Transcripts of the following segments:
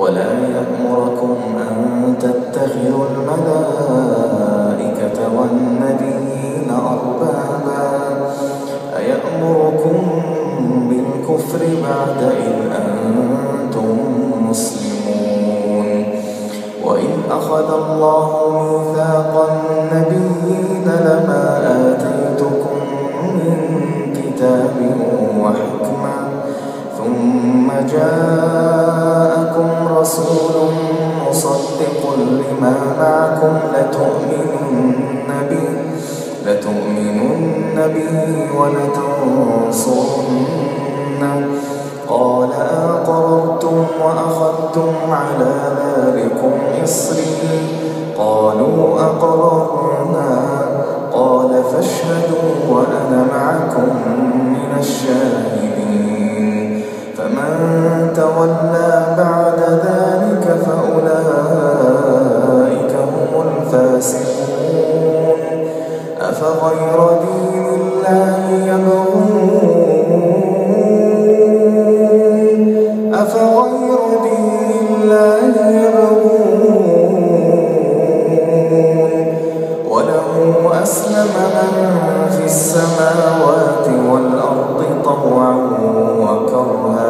ولا يأمركم أن تتخذوا الملائكة والنبيين أربابا أيأمركم بالكفر بعد إذ أنتم مسلمون وإن أخذ الله ميثاق النبيين به ولتنصرنه. قال أقررتم وأخذتم على ذلكم إصري. قالوا أقررنا أسلم من في السماوات والأرض طوعا وكرها.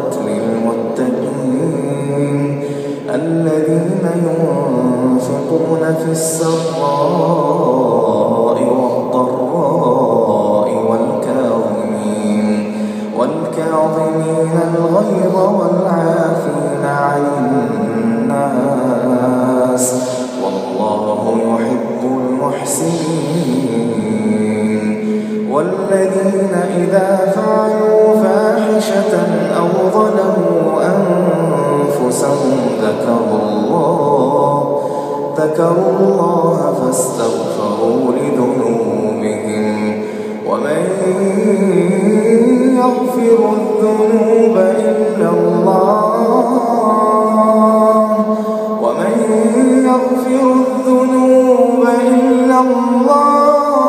ينفقون في السراء. ذكروا الله فاستغفروا لذنوبهم ومن يغفر الذنوب إلا الله ومن يغفر الذنوب إلا الله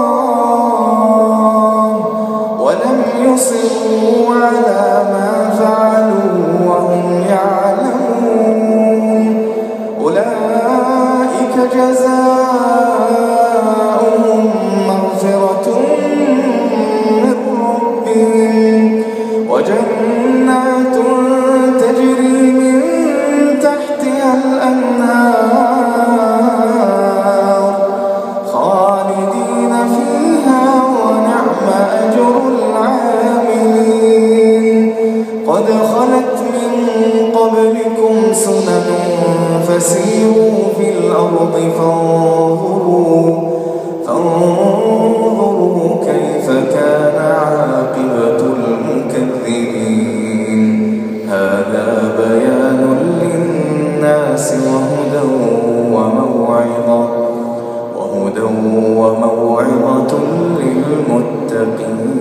ولم يصروا أولئك جزاؤهم مغفرة من ربهم. وجنات تجري من تحتها الأنهار. خالدين فيها ونعم أجر العاملين. قد خلت من قبلكم سنن فسيروا في الأرض فانظروا فانظروا كيف كان عاقبة المكذبين. هذا بيان للناس وهدى وموعظة وهدى وموعظة للمتقين.